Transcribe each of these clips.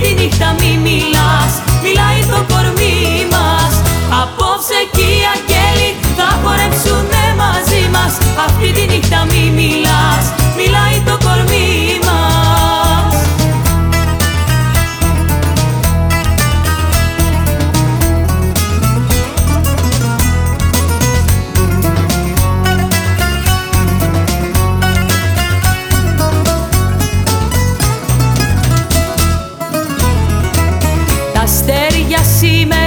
τη νύχτα μη μιλάς Μιλάει το κορμί μας. Απόψε εκεί see me.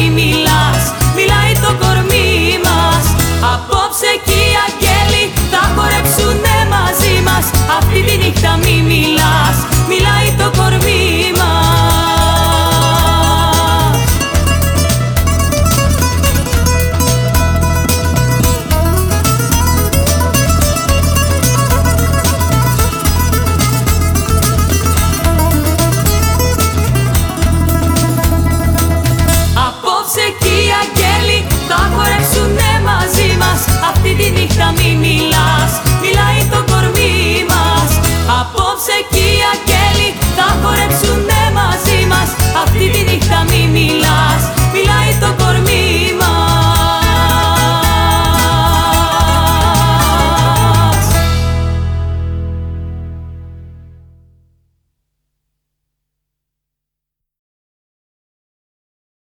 mi milagro. mimi.